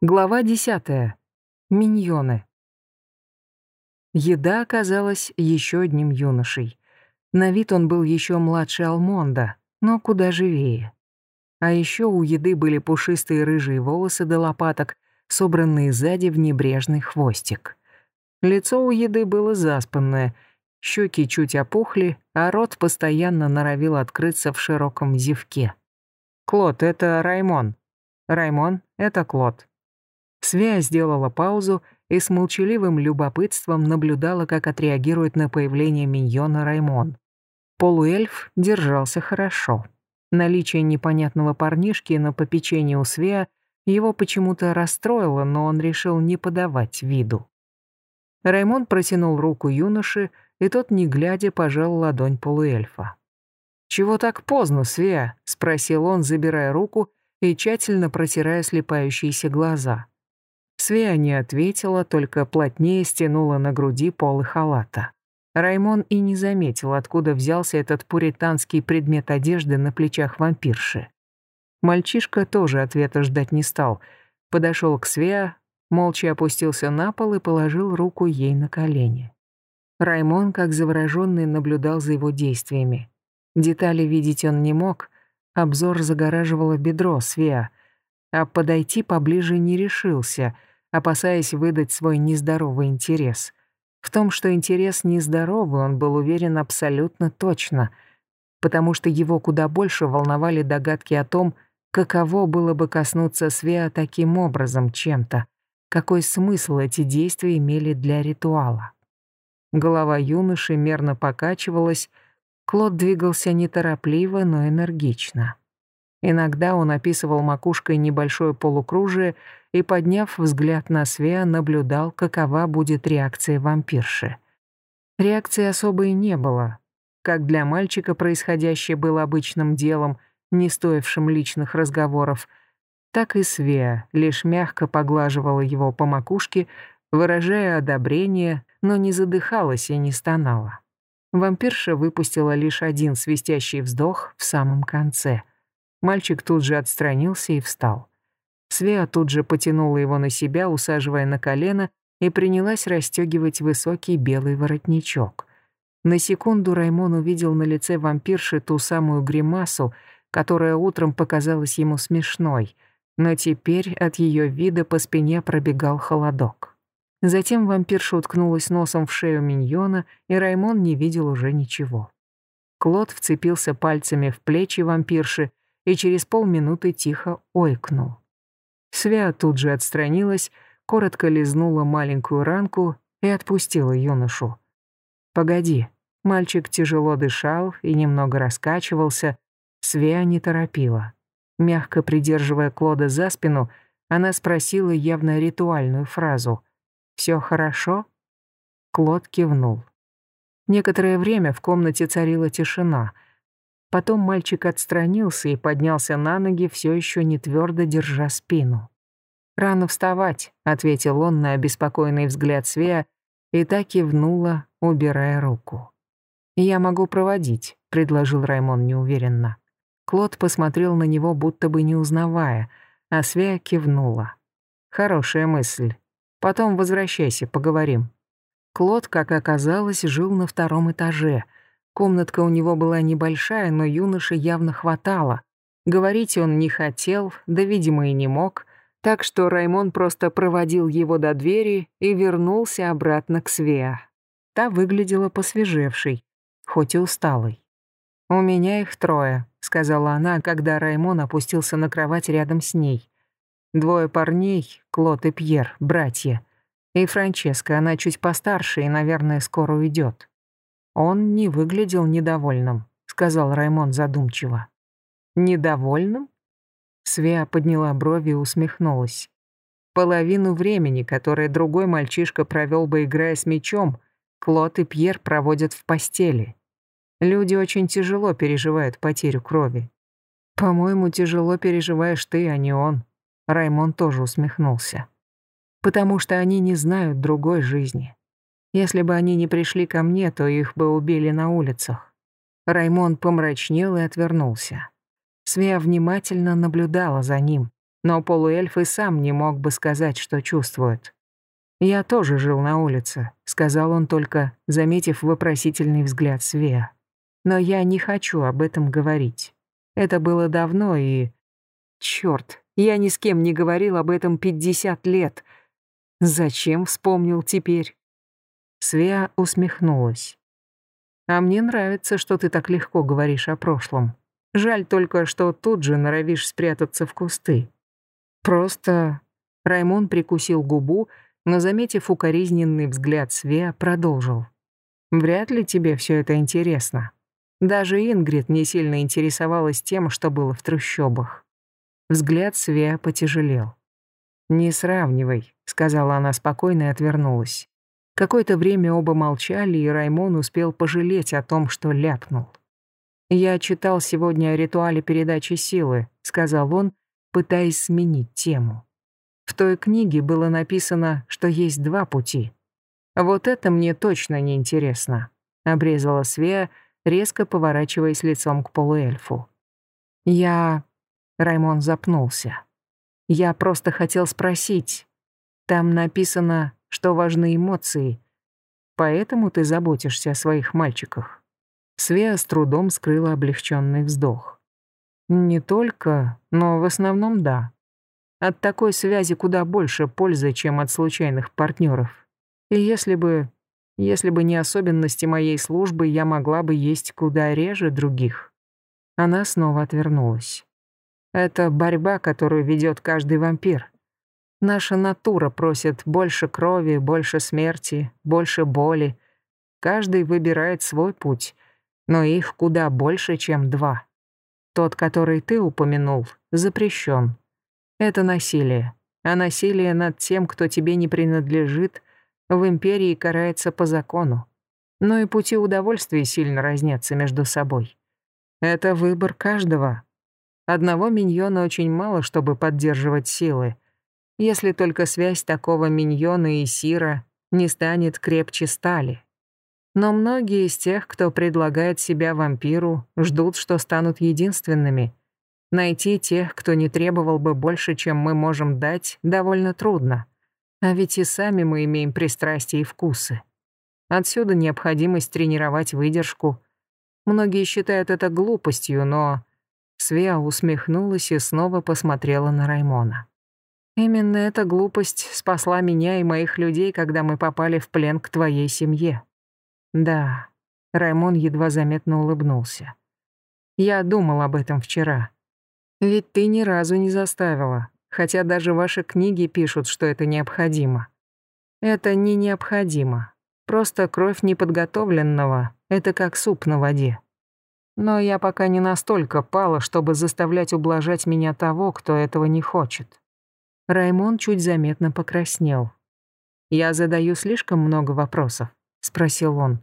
Глава десятая. Миньоны. Еда оказалась еще одним юношей. На вид он был еще младше Алмонда, но куда живее. А еще у еды были пушистые рыжие волосы до лопаток, собранные сзади в небрежный хвостик. Лицо у еды было заспанное, щеки чуть опухли, а рот постоянно норовил открыться в широком зевке. «Клод, это Раймон. Раймон, это Клод. Свя сделала паузу и с молчаливым любопытством наблюдала, как отреагирует на появление миньона Раймон. Полуэльф держался хорошо. Наличие непонятного парнишки на попечении у Свеа его почему-то расстроило, но он решил не подавать виду. Раймон протянул руку юноше, и тот, не глядя, пожал ладонь полуэльфа. «Чего так поздно, Свеа?» — спросил он, забирая руку и тщательно протирая слепающиеся глаза. Свея не ответила, только плотнее стянула на груди полы халата. Раймон и не заметил, откуда взялся этот пуританский предмет одежды на плечах вампирши. Мальчишка тоже ответа ждать не стал. Подошел к Свеа, молча опустился на пол и положил руку ей на колени. Раймон, как завороженный, наблюдал за его действиями. Детали видеть он не мог, обзор загораживало бедро Свеа, а подойти поближе не решился — опасаясь выдать свой нездоровый интерес. В том, что интерес нездоровый, он был уверен абсолютно точно, потому что его куда больше волновали догадки о том, каково было бы коснуться Свеа таким образом чем-то, какой смысл эти действия имели для ритуала. Голова юноши мерно покачивалась, Клод двигался неторопливо, но энергично. Иногда он описывал макушкой небольшое полукружие и, подняв взгляд на Свеа, наблюдал, какова будет реакция вампирши. Реакции особой не было. Как для мальчика происходящее было обычным делом, не стоившим личных разговоров, так и Свеа лишь мягко поглаживала его по макушке, выражая одобрение, но не задыхалась и не стонала. Вампирша выпустила лишь один свистящий вздох в самом конце. Мальчик тут же отстранился и встал. Свеа тут же потянула его на себя, усаживая на колено, и принялась расстегивать высокий белый воротничок. На секунду Раймон увидел на лице вампирши ту самую гримасу, которая утром показалась ему смешной, но теперь от ее вида по спине пробегал холодок. Затем вампирша уткнулась носом в шею миньона, и Раймон не видел уже ничего. Клод вцепился пальцами в плечи вампирши и через полминуты тихо ойкнул. Свя тут же отстранилась, коротко лизнула маленькую ранку и отпустила юношу. «Погоди». Мальчик тяжело дышал и немного раскачивался. Свя не торопила. Мягко придерживая Клода за спину, она спросила явно ритуальную фразу. «Все хорошо?» Клод кивнул. Некоторое время в комнате царила тишина — Потом мальчик отстранился и поднялся на ноги, все еще не твердо держа спину. «Рано вставать», — ответил он на обеспокоенный взгляд Свея, и так кивнула, убирая руку. «Я могу проводить», — предложил Раймон неуверенно. Клод посмотрел на него, будто бы не узнавая, а Свея кивнула. «Хорошая мысль. Потом возвращайся, поговорим». Клод, как оказалось, жил на втором этаже — Комнатка у него была небольшая, но юноше явно хватало. Говорить он не хотел, да, видимо, и не мог, так что Раймон просто проводил его до двери и вернулся обратно к Свеа. Та выглядела посвежевшей, хоть и усталой. «У меня их трое», — сказала она, когда Раймон опустился на кровать рядом с ней. «Двое парней, Клод и Пьер, братья. И Франческа, она чуть постарше и, наверное, скоро уйдет. «Он не выглядел недовольным», — сказал Раймон задумчиво. «Недовольным?» Свеа подняла брови и усмехнулась. Половину времени, которое другой мальчишка провел бы, играя с мячом, Клод и Пьер проводят в постели. Люди очень тяжело переживают потерю крови. По-моему, тяжело переживаешь ты, а не он. Раймон тоже усмехнулся. Потому что они не знают другой жизни. Если бы они не пришли ко мне, то их бы убили на улицах. Раймон помрачнел и отвернулся. Свея внимательно наблюдала за ним. но полуэльф и сам не мог бы сказать, что чувствует. «Я тоже жил на улице», — сказал он только, заметив вопросительный взгляд Свея. «Но я не хочу об этом говорить. Это было давно и... Чёрт, я ни с кем не говорил об этом 50 лет. Зачем вспомнил теперь?» Свея усмехнулась. «А мне нравится, что ты так легко говоришь о прошлом. Жаль только, что тут же норовишь спрятаться в кусты. Просто...» Раймон прикусил губу, но, заметив укоризненный взгляд Свея, продолжил. «Вряд ли тебе все это интересно. Даже Ингрид не сильно интересовалась тем, что было в трущобах». Взгляд Свея потяжелел. «Не сравнивай», — сказала она спокойно и отвернулась. Какое-то время оба молчали, и Раймон успел пожалеть о том, что ляпнул. «Я читал сегодня о ритуале передачи силы», — сказал он, пытаясь сменить тему. В той книге было написано, что есть два пути. «Вот это мне точно не интересно», — обрезала Свея, резко поворачиваясь лицом к полуэльфу. «Я...» — Раймон запнулся. «Я просто хотел спросить. Там написано, что важны эмоции, поэтому ты заботишься о своих мальчиках». Свея с трудом скрыла облегченный вздох. «Не только, но в основном да. От такой связи куда больше пользы, чем от случайных партнеров. И если бы... Если бы не особенности моей службы, я могла бы есть куда реже других». Она снова отвернулась. «Это борьба, которую ведет каждый вампир. Наша натура просит больше крови, больше смерти, больше боли. Каждый выбирает свой путь, но их куда больше, чем два. Тот, который ты упомянул, запрещен. Это насилие. А насилие над тем, кто тебе не принадлежит, в империи карается по закону. Но и пути удовольствия сильно разнятся между собой. Это выбор каждого. Одного миньона очень мало, чтобы поддерживать силы, если только связь такого миньона и сира не станет крепче стали. Но многие из тех, кто предлагает себя вампиру, ждут, что станут единственными. Найти тех, кто не требовал бы больше, чем мы можем дать, довольно трудно. А ведь и сами мы имеем пристрастия и вкусы. Отсюда необходимость тренировать выдержку. Многие считают это глупостью, но... Свеа усмехнулась и снова посмотрела на Раймона. «Именно эта глупость спасла меня и моих людей, когда мы попали в плен к твоей семье. Да, Раймон едва заметно улыбнулся. Я думал об этом вчера. Ведь ты ни разу не заставила, хотя даже ваши книги пишут, что это необходимо. Это не необходимо. Просто кровь неподготовленного — это как суп на воде. Но я пока не настолько пала, чтобы заставлять ублажать меня того, кто этого не хочет. Раймон чуть заметно покраснел. Я задаю слишком много вопросов. — спросил он.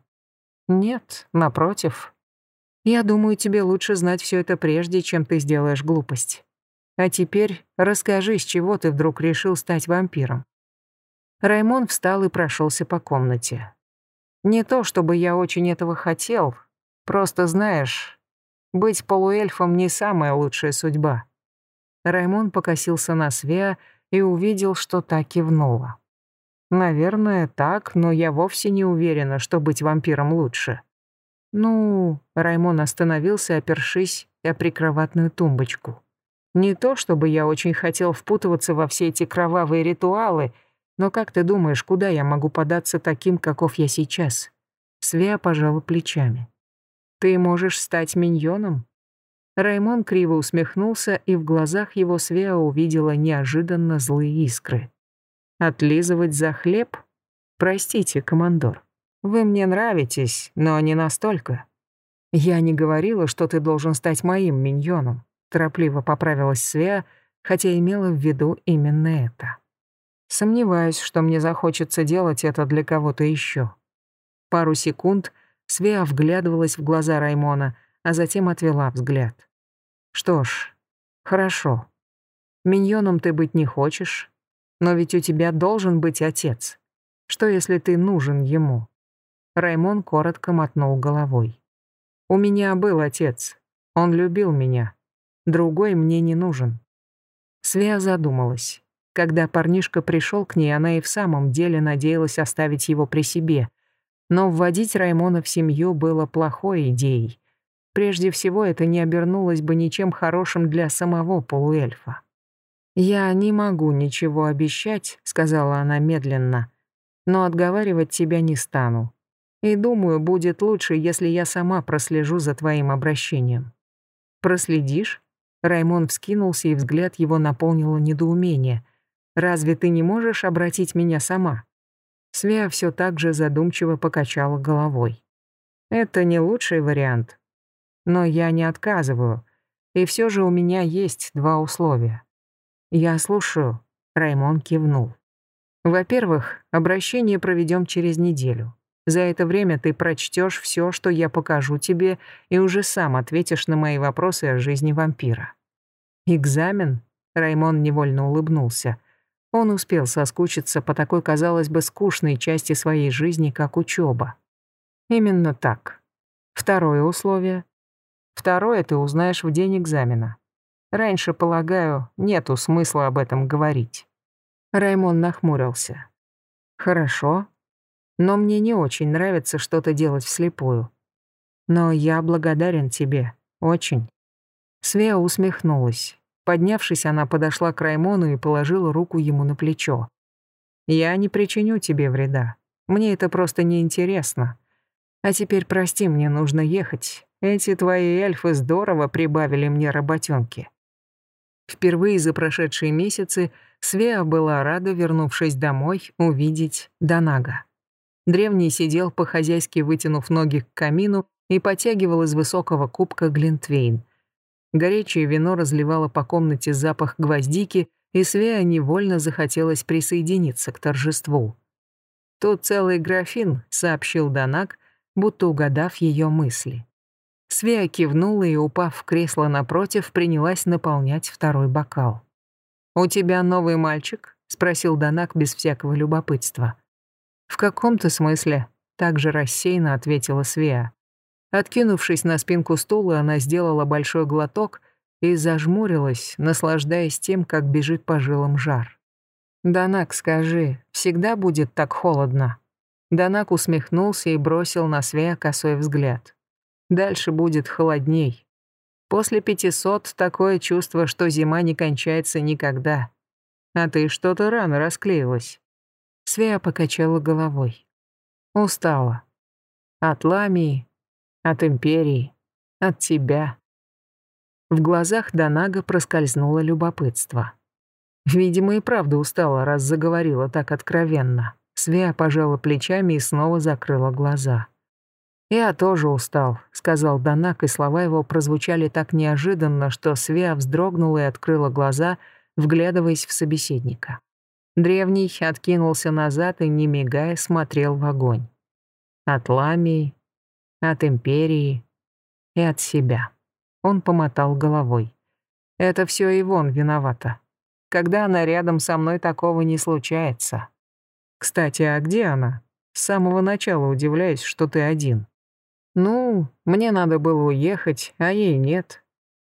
«Нет, напротив. Я думаю, тебе лучше знать все это прежде, чем ты сделаешь глупость. А теперь расскажи, с чего ты вдруг решил стать вампиром». Раймон встал и прошелся по комнате. «Не то, чтобы я очень этого хотел, просто знаешь, быть полуэльфом не самая лучшая судьба». Раймон покосился на Свеа и увидел, что та кивнула. Наверное, так, но я вовсе не уверена, что быть вампиром лучше. Ну, Раймон остановился, опершись о прикроватную тумбочку. Не то, чтобы я очень хотел впутываться во все эти кровавые ритуалы, но как ты думаешь, куда я могу податься таким, каков я сейчас? Свеа пожала плечами. Ты можешь стать миньоном? Раймон криво усмехнулся, и в глазах его Свеа увидела неожиданно злые искры. Отлизывать за хлеб? Простите, командор. Вы мне нравитесь, но не настолько. Я не говорила, что ты должен стать моим миньоном. Торопливо поправилась Свеа, хотя имела в виду именно это. Сомневаюсь, что мне захочется делать это для кого-то еще. Пару секунд Свеа вглядывалась в глаза Раймона, а затем отвела взгляд. Что ж, хорошо. Миньоном ты быть не хочешь, но ведь у тебя должен быть отец. Что, если ты нужен ему?» Раймон коротко мотнул головой. «У меня был отец. Он любил меня. Другой мне не нужен». Свя задумалась. Когда парнишка пришел к ней, она и в самом деле надеялась оставить его при себе. Но вводить Раймона в семью было плохой идеей. Прежде всего, это не обернулось бы ничем хорошим для самого полуэльфа. «Я не могу ничего обещать», — сказала она медленно, «но отговаривать тебя не стану. И думаю, будет лучше, если я сама прослежу за твоим обращением». «Проследишь?» Раймон вскинулся, и взгляд его наполнило недоумение. «Разве ты не можешь обратить меня сама?» Свя все так же задумчиво покачала головой. «Это не лучший вариант. Но я не отказываю. И все же у меня есть два условия. Я слушаю. Раймон кивнул. Во-первых, обращение проведем через неделю. За это время ты прочтешь все, что я покажу тебе, и уже сам ответишь на мои вопросы о жизни вампира. Экзамен? Раймон невольно улыбнулся. Он успел соскучиться по такой, казалось бы, скучной части своей жизни, как учеба. Именно так. Второе условие Второе ты узнаешь в день экзамена. Раньше, полагаю, нету смысла об этом говорить». Раймон нахмурился. «Хорошо, но мне не очень нравится что-то делать вслепую. Но я благодарен тебе, очень». Свеа усмехнулась. Поднявшись, она подошла к Раймону и положила руку ему на плечо. «Я не причиню тебе вреда. Мне это просто неинтересно. А теперь прости, мне нужно ехать. Эти твои эльфы здорово прибавили мне работенки. Впервые за прошедшие месяцы Свеа была рада, вернувшись домой, увидеть Данага. Древний сидел по-хозяйски, вытянув ноги к камину и потягивал из высокого кубка глинтвейн. Горячее вино разливало по комнате запах гвоздики, и Свеа невольно захотелось присоединиться к торжеству. «Тут целый графин», — сообщил Данаг, будто угадав ее мысли. Свея кивнула и, упав в кресло напротив, принялась наполнять второй бокал. «У тебя новый мальчик?» — спросил Данак без всякого любопытства. «В каком-то смысле», — также рассеянно ответила Свея. Откинувшись на спинку стула, она сделала большой глоток и зажмурилась, наслаждаясь тем, как бежит по жилам жар. «Данак, скажи, всегда будет так холодно?» Данак усмехнулся и бросил на Свея косой взгляд. Дальше будет холодней. После пятисот такое чувство, что зима не кончается никогда. А ты что-то рано расклеилась. Свея покачала головой. Устала. От Ламии, от Империи, от тебя. В глазах Донага проскользнуло любопытство. Видимо, и правда устала, раз заговорила так откровенно. Свея пожала плечами и снова закрыла глаза. «Я тоже устал», — сказал Данак, и слова его прозвучали так неожиданно, что Свеа вздрогнула и открыла глаза, вглядываясь в собеседника. Древний откинулся назад и, не мигая, смотрел в огонь. От Ламии, от Империи и от себя. Он помотал головой. «Это все Ивон виновата. Когда она рядом со мной, такого не случается. Кстати, а где она? С самого начала удивляюсь, что ты один». «Ну, мне надо было уехать, а ей нет».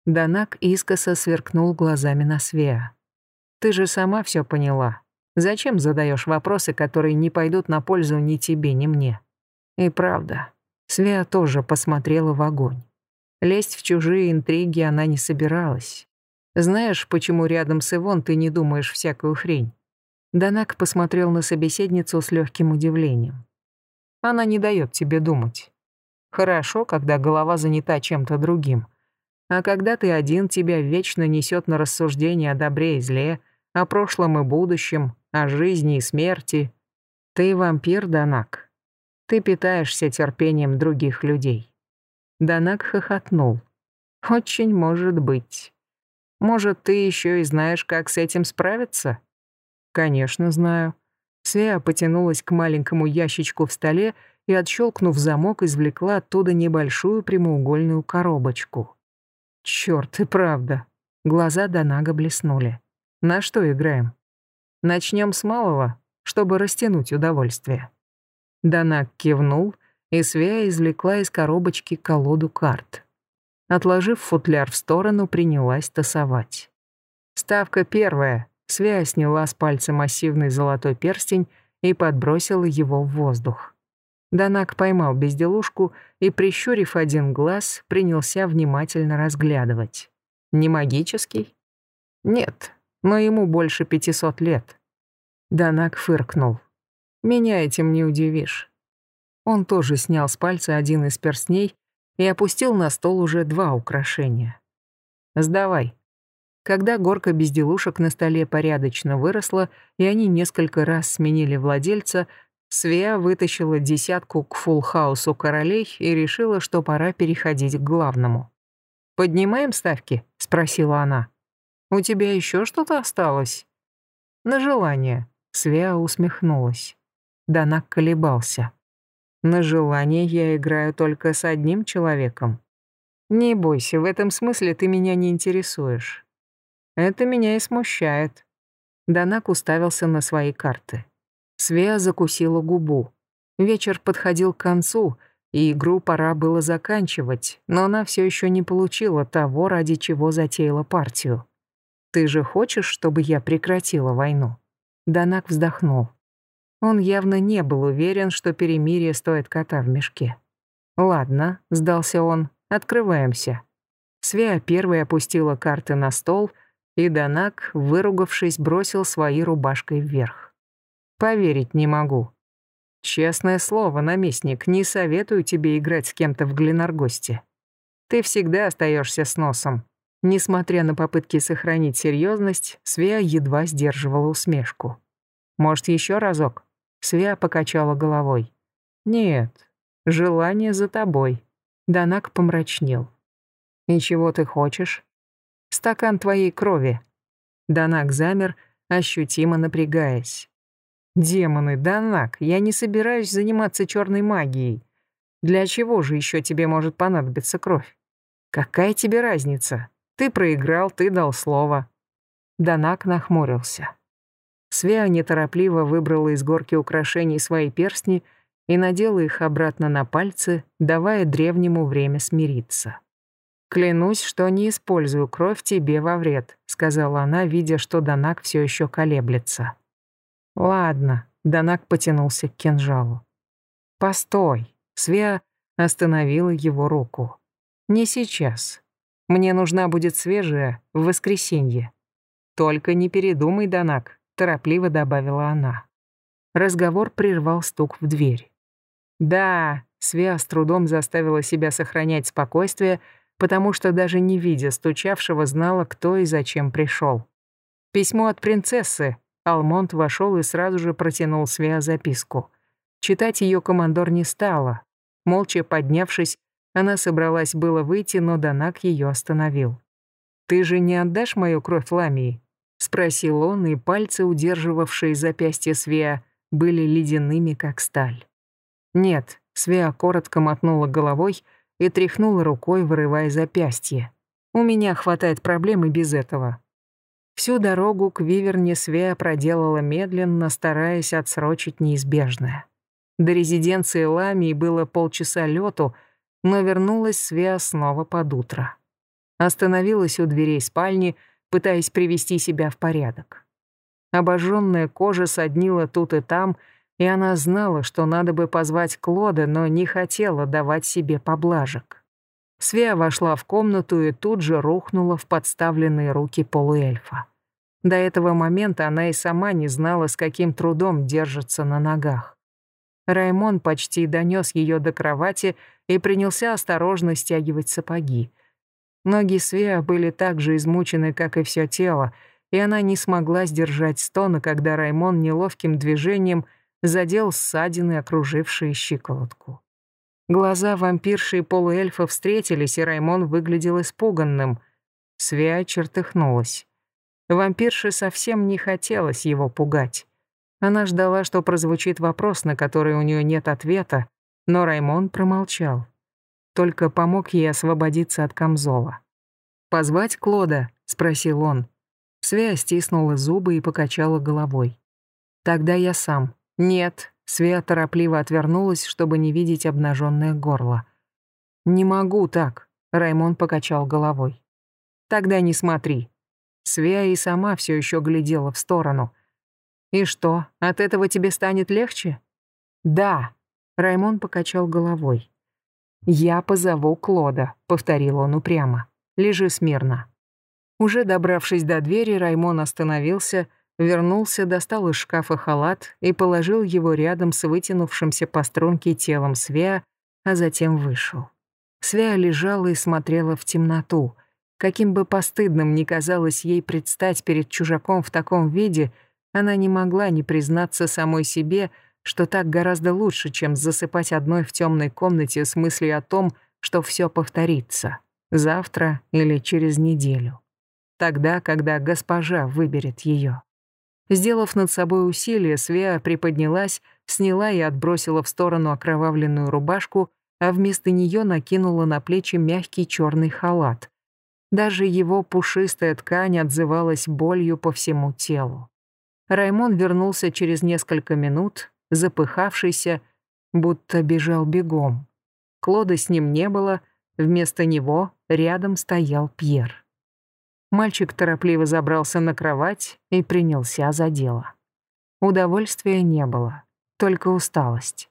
Данак искоса сверкнул глазами на Свеа. «Ты же сама все поняла. Зачем задаешь вопросы, которые не пойдут на пользу ни тебе, ни мне?» И правда, Свеа тоже посмотрела в огонь. Лезть в чужие интриги она не собиралась. Знаешь, почему рядом с Ивон ты не думаешь всякую хрень? Данак посмотрел на собеседницу с легким удивлением. Она не дает тебе думать. Хорошо, когда голова занята чем-то другим. А когда ты один, тебя вечно несет на рассуждение о добре и зле, о прошлом и будущем, о жизни и смерти. Ты вампир, Данак. Ты питаешься терпением других людей. Данак хохотнул. Очень может быть. Может, ты еще и знаешь, как с этим справиться? Конечно, знаю. Свея потянулась к маленькому ящичку в столе и, отщелкнув замок, извлекла оттуда небольшую прямоугольную коробочку. Черт, и правда. Глаза Донага блеснули. На что играем? Начнем с малого, чтобы растянуть удовольствие. Донаг кивнул, и Свея извлекла из коробочки колоду карт. Отложив футляр в сторону, принялась тасовать. Ставка первая. Свя сняла с пальца массивный золотой перстень и подбросила его в воздух. Данак поймал безделушку и, прищурив один глаз, принялся внимательно разглядывать. Не магический? Нет, но ему больше пятисот лет. Данак фыркнул. Меня этим не удивишь. Он тоже снял с пальца один из перстней и опустил на стол уже два украшения. «Сдавай». Когда горка безделушек на столе порядочно выросла, и они несколько раз сменили владельца, Свеа вытащила десятку к фулл-хаусу королей и решила, что пора переходить к главному. «Поднимаем ставки?» — спросила она. «У тебя еще что-то осталось?» «На желание», — Свеа усмехнулась. Данак колебался. «На желание я играю только с одним человеком. Не бойся, в этом смысле ты меня не интересуешь. Это меня и смущает». Данак уставился на свои карты. Свеа закусила губу. Вечер подходил к концу, и игру пора было заканчивать, но она все еще не получила того, ради чего затеяла партию. «Ты же хочешь, чтобы я прекратила войну?» Данак вздохнул. Он явно не был уверен, что перемирие стоит кота в мешке. «Ладно», — сдался он, — «открываемся». Свеа первой опустила карты на стол, и Данак, выругавшись, бросил свои рубашкой вверх. «Поверить не могу. Честное слово, наместник, не советую тебе играть с кем-то в Гленаргосте. Ты всегда остаешься с носом». Несмотря на попытки сохранить серьезность, Свеа едва сдерживала усмешку. «Может, еще разок?» Свя покачала головой. «Нет, желание за тобой». Данак помрачнел. «И чего ты хочешь?» «Стакан твоей крови». Данак замер, ощутимо напрягаясь. «Демоны, Данак, я не собираюсь заниматься черной магией. Для чего же еще тебе может понадобиться кровь? Какая тебе разница? Ты проиграл, ты дал слово». Данак нахмурился. Свеа неторопливо выбрала из горки украшений свои перстни и надела их обратно на пальцы, давая древнему время смириться. «Клянусь, что не использую кровь тебе во вред», — сказала она, видя, что Данак все еще колеблется. «Ладно», — Данак потянулся к кинжалу. «Постой», — Свеа остановила его руку. «Не сейчас. Мне нужна будет свежая в воскресенье. Только не передумай, Данак, торопливо добавила она. Разговор прервал стук в дверь. Да, Свя с трудом заставила себя сохранять спокойствие, потому что даже не видя стучавшего, знала, кто и зачем пришел. Письмо от принцессы. Алмонт вошел и сразу же протянул Свя записку. Читать ее командор не стала. Молча поднявшись, она собралась было выйти, но Данак ее остановил. «Ты же не отдашь мою кровь Ламии?» — спросил он, и пальцы, удерживавшие запястье Свеа, были ледяными, как сталь. «Нет», — Свеа коротко мотнула головой и тряхнула рукой, вырывая запястье. «У меня хватает проблем и без этого». Всю дорогу к Виверне Свеа проделала медленно, стараясь отсрочить неизбежное. До резиденции Ламии было полчаса лету, но вернулась Свеа снова под утро. Остановилась у дверей спальни — пытаясь привести себя в порядок. Обожженная кожа соднила тут и там, и она знала, что надо бы позвать Клода, но не хотела давать себе поблажек. Свя вошла в комнату и тут же рухнула в подставленные руки полуэльфа. До этого момента она и сама не знала, с каким трудом держится на ногах. Раймон почти донес ее до кровати и принялся осторожно стягивать сапоги. Ноги Свеа были так же измучены, как и все тело, и она не смогла сдержать стона, когда Раймон неловким движением задел ссадины, окружившие щиколотку. Глаза вампирши и полуэльфа встретились, и Раймон выглядел испуганным. Свеа чертыхнулась. Вампирше совсем не хотелось его пугать. Она ждала, что прозвучит вопрос, на который у нее нет ответа, но Раймон промолчал только помог ей освободиться от камзола. «Позвать Клода?» — спросил он. Свея стиснула зубы и покачала головой. «Тогда я сам». «Нет». Свея торопливо отвернулась, чтобы не видеть обнаженное горло. «Не могу так», — Раймон покачал головой. «Тогда не смотри». Свя и сама все еще глядела в сторону. «И что, от этого тебе станет легче?» «Да», — Раймон покачал головой. «Я позову Клода», — повторил он упрямо. «Лежи смирно». Уже добравшись до двери, Раймон остановился, вернулся, достал из шкафа халат и положил его рядом с вытянувшимся по струнке телом Свеа, а затем вышел. Свеа лежала и смотрела в темноту. Каким бы постыдным ни казалось ей предстать перед чужаком в таком виде, она не могла не признаться самой себе, что так гораздо лучше, чем засыпать одной в темной комнате с мыслью о том, что все повторится завтра или через неделю. Тогда, когда госпожа выберет ее. Сделав над собой усилие, Свеа приподнялась, сняла и отбросила в сторону окровавленную рубашку, а вместо нее накинула на плечи мягкий черный халат. Даже его пушистая ткань отзывалась болью по всему телу. Раймон вернулся через несколько минут, запыхавшийся, будто бежал бегом. Клода с ним не было, вместо него рядом стоял Пьер. Мальчик торопливо забрался на кровать и принялся за дело. Удовольствия не было, только усталость.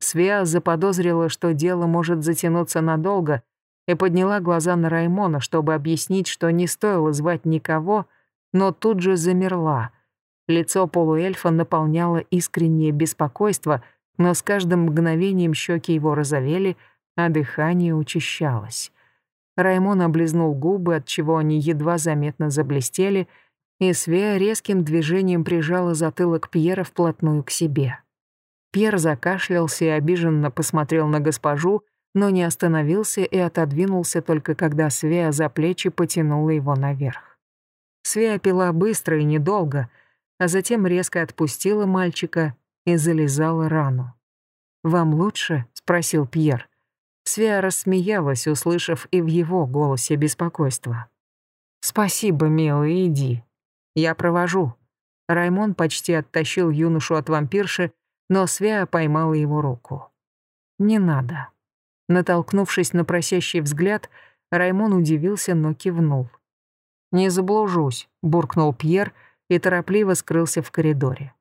Свеа заподозрила, что дело может затянуться надолго, и подняла глаза на Раймона, чтобы объяснить, что не стоило звать никого, но тут же замерла — Лицо полуэльфа наполняло искреннее беспокойство, но с каждым мгновением щеки его розовели, а дыхание учащалось. Раймон облизнул губы, отчего они едва заметно заблестели, и Свея резким движением прижала затылок Пьера вплотную к себе. Пьер закашлялся и обиженно посмотрел на госпожу, но не остановился и отодвинулся только когда Свея за плечи потянула его наверх. Свея пила быстро и недолго — а затем резко отпустила мальчика и залезала рану. «Вам лучше?» — спросил Пьер. Свя рассмеялась, услышав и в его голосе беспокойство. «Спасибо, милый, иди. Я провожу». Раймон почти оттащил юношу от вампирши, но Свя поймала его руку. «Не надо». Натолкнувшись на просящий взгляд, Раймон удивился, но кивнул. «Не заблужусь», — буркнул Пьер, — и торопливо скрылся в коридоре.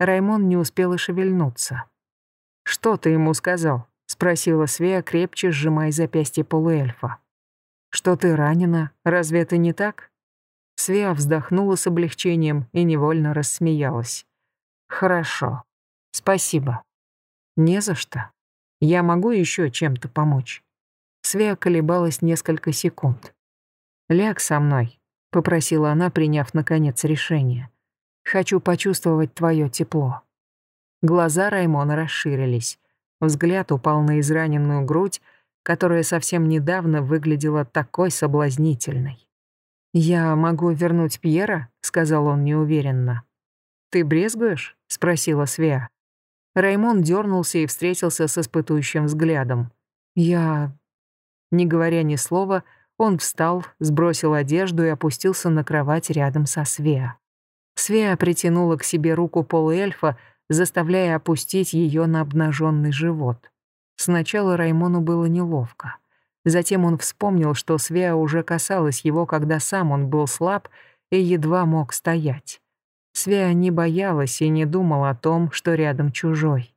Раймон не успел и шевельнуться. «Что ты ему сказал?» — спросила Свея, крепче сжимая запястье полуэльфа. «Что ты ранена? Разве это не так?» Свея вздохнула с облегчением и невольно рассмеялась. «Хорошо. Спасибо. Не за что. Я могу еще чем-то помочь?» Свея колебалась несколько секунд. «Ляг со мной», попросила она, приняв наконец решение. Хочу почувствовать твое тепло. Глаза Раймона расширились. Взгляд упал на израненную грудь, которая совсем недавно выглядела такой соблазнительной. «Я могу вернуть Пьера?» — сказал он неуверенно. «Ты брезгуешь?» — спросила Свеа. Раймон дернулся и встретился с испытующим взглядом. «Я...» Не говоря ни слова, он встал, сбросил одежду и опустился на кровать рядом со Свеа. Свеа притянула к себе руку полуэльфа, заставляя опустить ее на обнаженный живот. Сначала Раймону было неловко. Затем он вспомнил, что Свеа уже касалась его, когда сам он был слаб и едва мог стоять. Свеа не боялась и не думала о том, что рядом чужой.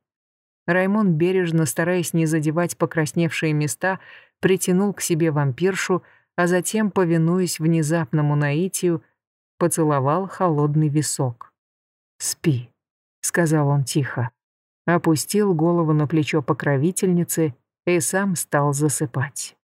Раймон, бережно стараясь не задевать покрасневшие места, притянул к себе вампиршу, а затем, повинуясь внезапному наитию, поцеловал холодный висок. «Спи», — сказал он тихо, опустил голову на плечо покровительницы и сам стал засыпать.